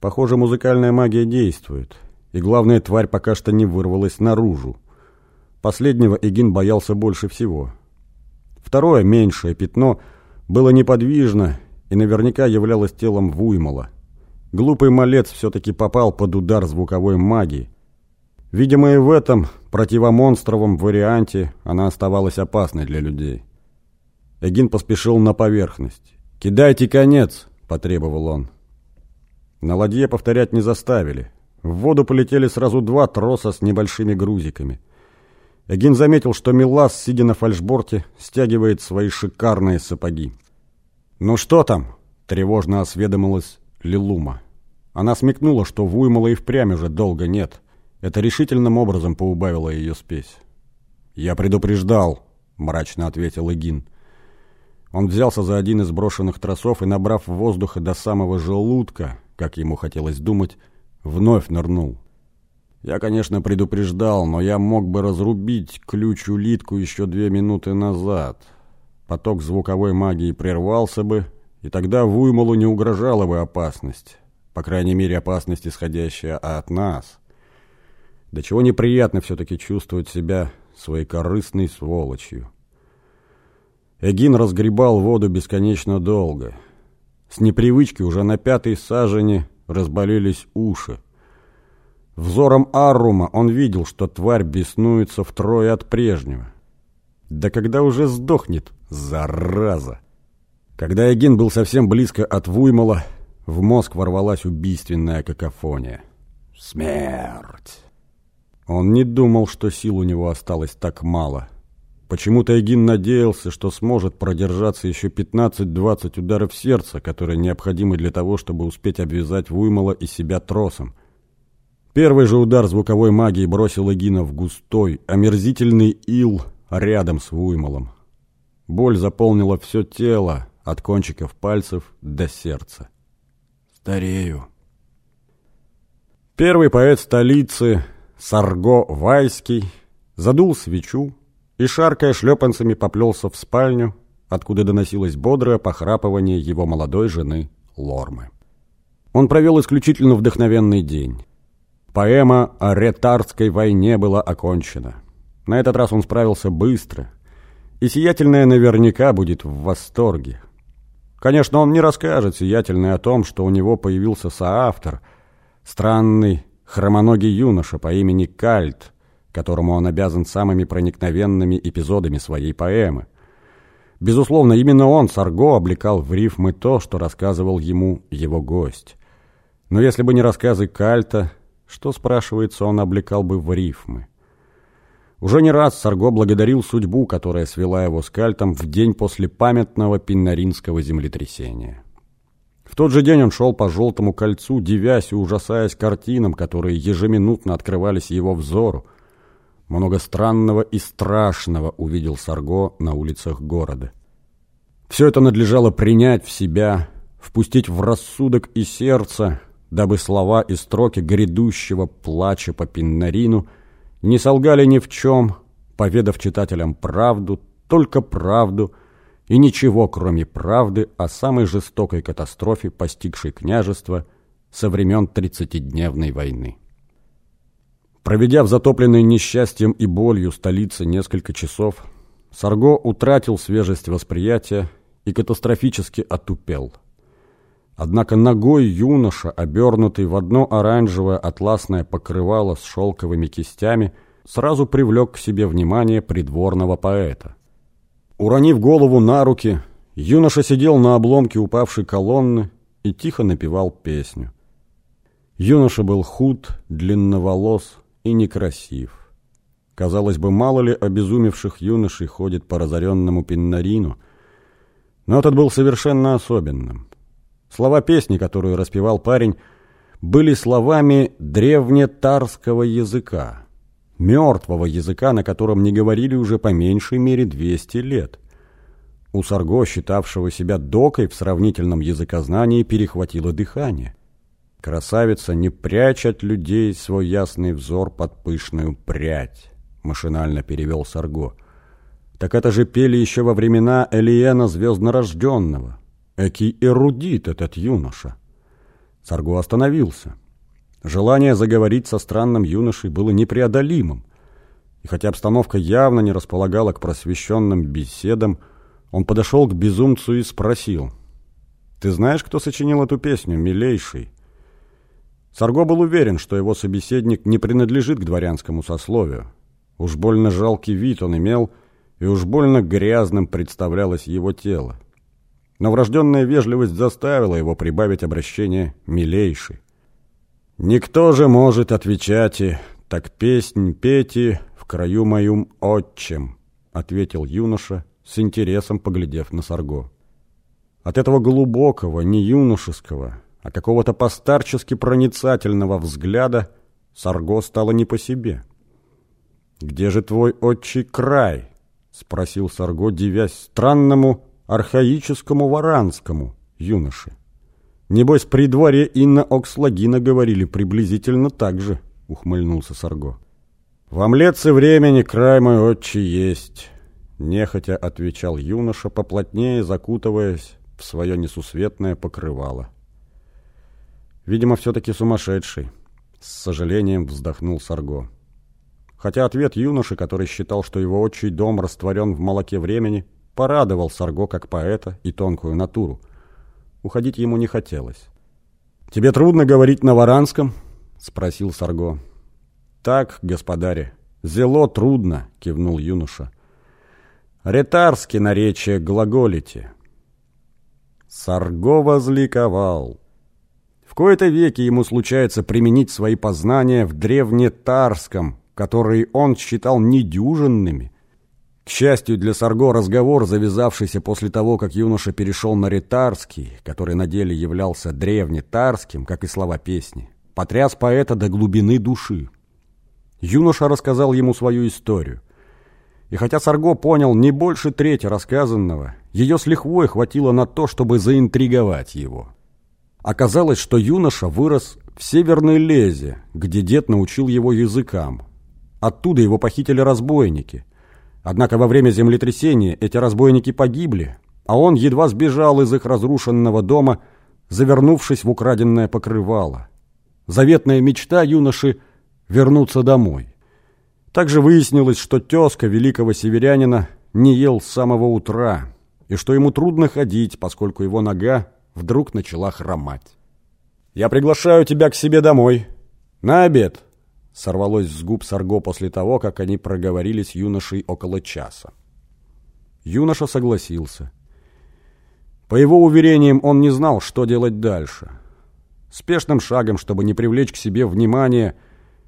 Похоже, музыкальная магия действует, и главная тварь пока что не вырвалась наружу. Последнего Эгин боялся больше всего. Второе, меньшее пятно, было неподвижно и наверняка являлось телом Вуймала. Глупый малец все-таки попал под удар звуковой магии. Видимо, и в этом противомонстровом варианте она оставалась опасной для людей. Эгин поспешил на поверхность. «Кидайте конец!» – потребовал он. На ладье повторять не заставили. В воду полетели сразу два троса с небольшими грузиками. Эгин заметил, что Милас, сидя на фальшборте, стягивает свои шикарные сапоги. «Ну что там?» – тревожно осведомилась Лилума. Она смекнула, что Вуймала и впрямь уже долго нет. Это решительным образом поубавило ее спесь. «Я предупреждал», – мрачно ответил Эгин. Он взялся за один из брошенных тросов и, набрав воздуха до самого желудка, как ему хотелось думать, вновь нырнул. Я, конечно, предупреждал, но я мог бы разрубить ключ-улитку еще две минуты назад. Поток звуковой магии прервался бы, и тогда Вуймалу не угрожала бы опасность. По крайней мере, опасность, исходящая от нас. До чего неприятно все-таки чувствовать себя своей корыстной сволочью. Эгин разгребал воду бесконечно долго. С непривычки уже на пятой сажене разболелись уши. Взором Аррума он видел, что тварь беснуется втрое от прежнего. Да когда уже сдохнет, зараза! Когда Эгин был совсем близко от Вуймала, в мозг ворвалась убийственная какофония. Смерть! Он не думал, что сил у него осталось так мало — Почему-то Эгин надеялся, что сможет продержаться еще 15-20 ударов сердца, которые необходимы для того, чтобы успеть обвязать Вуймала и себя тросом. Первый же удар звуковой магии бросил Эгина в густой, омерзительный ил рядом с Вуймалом. Боль заполнила все тело, от кончиков пальцев до сердца. «Старею». Первый поэт столицы, Сарго Вайский, задул свечу, и, шаркая шлепанцами, поплелся в спальню, откуда доносилось бодрое похрапывание его молодой жены Лормы. Он провел исключительно вдохновенный день. Поэма о ретардской войне была окончена. На этот раз он справился быстро, и Сиятельная наверняка будет в восторге. Конечно, он не расскажет Сиятельной о том, что у него появился соавтор, странный хромоногий юноша по имени Кальт, которому он обязан самыми проникновенными эпизодами своей поэмы. Безусловно, именно он, Сарго, облекал в рифмы то, что рассказывал ему его гость. Но если бы не рассказы Кальта, что, спрашивается, он облекал бы в рифмы? Уже не раз Сарго благодарил судьбу, которая свела его с Кальтом в день после памятного пиннаринского землетрясения. В тот же день он шел по желтому кольцу, дивясь и ужасаясь картинам, которые ежеминутно открывались его взору, много странного и страшного увидел Сарго на улицах города. Все это надлежало принять в себя, впустить в рассудок и сердце, дабы слова и строки грядущего плача по Пиннарину не солгали ни в чем, поведав читателям правду, только правду и ничего, кроме правды о самой жестокой катастрофе, постигшей княжество со времен Тридцатидневной войны. Проведя в затопленной несчастьем и болью столице несколько часов, Сарго утратил свежесть восприятия и катастрофически отупел. Однако ногой юноша, обернутый в одно оранжевое атласное покрывало с шелковыми кистями, сразу привлек к себе внимание придворного поэта. Уронив голову на руки, юноша сидел на обломке упавшей колонны и тихо напевал песню. Юноша был худ, длинноволос, и некрасив. Казалось бы, мало ли обезумевших юношей ходит по разоренному Пиннарину, но этот был совершенно особенным. Слова песни, которую распевал парень, были словами древнетарского языка, мертвого языка, на котором не говорили уже по меньшей мере 200 лет. У Сарго, считавшего себя докой в сравнительном языкознании, перехватило дыхание. Красавица не прячет людей свой ясный взор под пышную прядь, машинально перевел Сарго. Так это же пели еще во времена Элиена Звезднорожденного. Экий эрудит этот юноша. Сарго остановился. Желание заговорить со странным юношей было непреодолимым. И хотя обстановка явно не располагала к просвещенным беседам, он подошел к безумцу и спросил. «Ты знаешь, кто сочинил эту песню, милейший?» Сарго был уверен, что его собеседник не принадлежит к дворянскому сословию. Уж больно жалкий вид он имел, и уж больно грязным представлялось его тело. Но врожденная вежливость заставила его прибавить обращение «милейший». «Никто же может отвечать и так песнь пейте в краю моем отчим», ответил юноша, с интересом поглядев на Сарго. От этого глубокого, не юношеского, а какого-то постарчески проницательного взгляда Сарго стало не по себе. «Где же твой отчий край?» — спросил Сарго, дивясь странному архаическому варанскому юноше. «Небось, при дворе Инна Окслагина говорили приблизительно так же», — ухмыльнулся Сарго. «В омлетце времени край мой отчий есть», — нехотя отвечал юноша, поплотнее закутываясь в свое несусветное покрывало. Видимо, все-таки сумасшедший. С сожалением вздохнул Сарго. Хотя ответ юноши, который считал, что его отчий дом растворен в молоке времени, порадовал Сарго как поэта и тонкую натуру. Уходить ему не хотелось. «Тебе трудно говорить на варанском?» — спросил Сарго. «Так, господаре, зело трудно», — кивнул юноша. «Ретарски наречие глаголите». Сарго возликовал. Кои-то веки ему случается применить свои познания в древнетарском, которые он считал недюжинными. К счастью для Сарго, разговор, завязавшийся после того, как юноша перешел на ретарский, который на деле являлся древнетарским, как и слова песни, потряс поэта до глубины души. Юноша рассказал ему свою историю. И хотя Сарго понял не больше трети рассказанного, ее с лихвой хватило на то, чтобы заинтриговать его. Оказалось, что юноша вырос в Северной Лезе, где дед научил его языкам. Оттуда его похитили разбойники. Однако во время землетрясения эти разбойники погибли, а он едва сбежал из их разрушенного дома, завернувшись в украденное покрывало. Заветная мечта юноши — вернуться домой. Также выяснилось, что тезка великого северянина не ел с самого утра, и что ему трудно ходить, поскольку его нога вдруг начала хромать. «Я приглашаю тебя к себе домой. На обед!» Сорвалось с губ Сарго после того, как они проговорили с юношей около часа. Юноша согласился. По его уверениям, он не знал, что делать дальше. Спешным шагом, чтобы не привлечь к себе внимание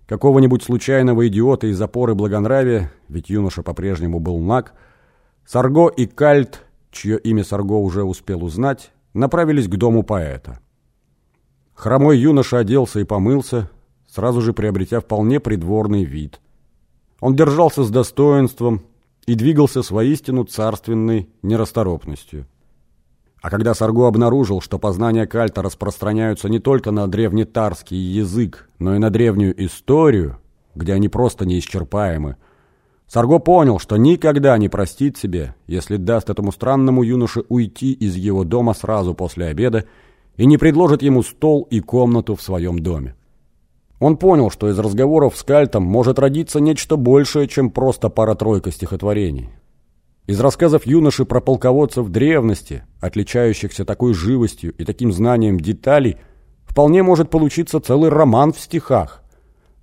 какого-нибудь случайного идиота из опоры благонравия, ведь юноша по-прежнему был наг, Сарго и Кальт, чье имя Сарго уже успел узнать, направились к дому поэта. Хромой юноша оделся и помылся, сразу же приобретя вполне придворный вид. Он держался с достоинством и двигался с воистину царственной нерасторопностью. А когда Сарго обнаружил, что познания кальта распространяются не только на древнетарский язык, но и на древнюю историю, где они просто неисчерпаемы, Сарго понял, что никогда не простит себе, если даст этому странному юноше уйти из его дома сразу после обеда и не предложит ему стол и комнату в своем доме. Он понял, что из разговоров с Кальтом может родиться нечто большее, чем просто пара-тройка стихотворений. Из рассказов юноши про полководцев древности, отличающихся такой живостью и таким знанием деталей, вполне может получиться целый роман в стихах.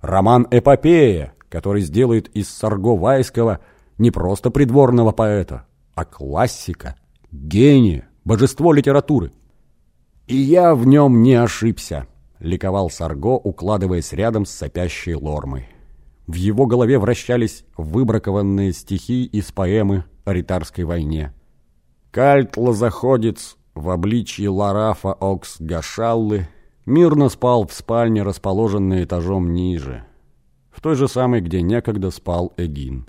Роман-эпопея, который сделает из Сарго Вайского не просто придворного поэта, а классика, гения, божество литературы. И я в нем не ошибся, ликовал Сарго, укладываясь рядом с сопящей Лормой. В его голове вращались выбракованные стихи из поэмы о ритарской войне. Кальт-лозаходец в обличье Ларафа Окс Гашаллы мирно спал в спальне, расположенной этажом ниже той же самой, где некогда спал Эгин.